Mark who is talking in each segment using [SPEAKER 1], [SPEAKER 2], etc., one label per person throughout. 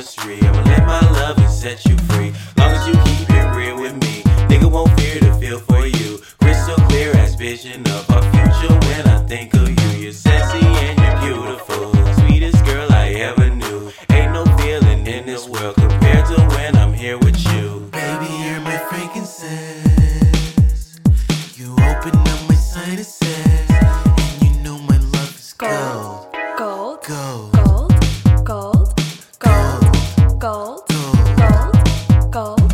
[SPEAKER 1] chemistry. I'ma let my love and set you free. Long as you keep it real with me, nigga won't fear to feel for you. Crystal clear as vision of our gold,
[SPEAKER 2] gold,
[SPEAKER 1] gold.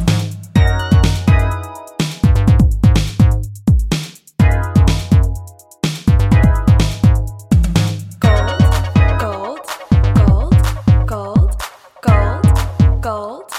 [SPEAKER 2] Gold, gold, gold, gold, gold.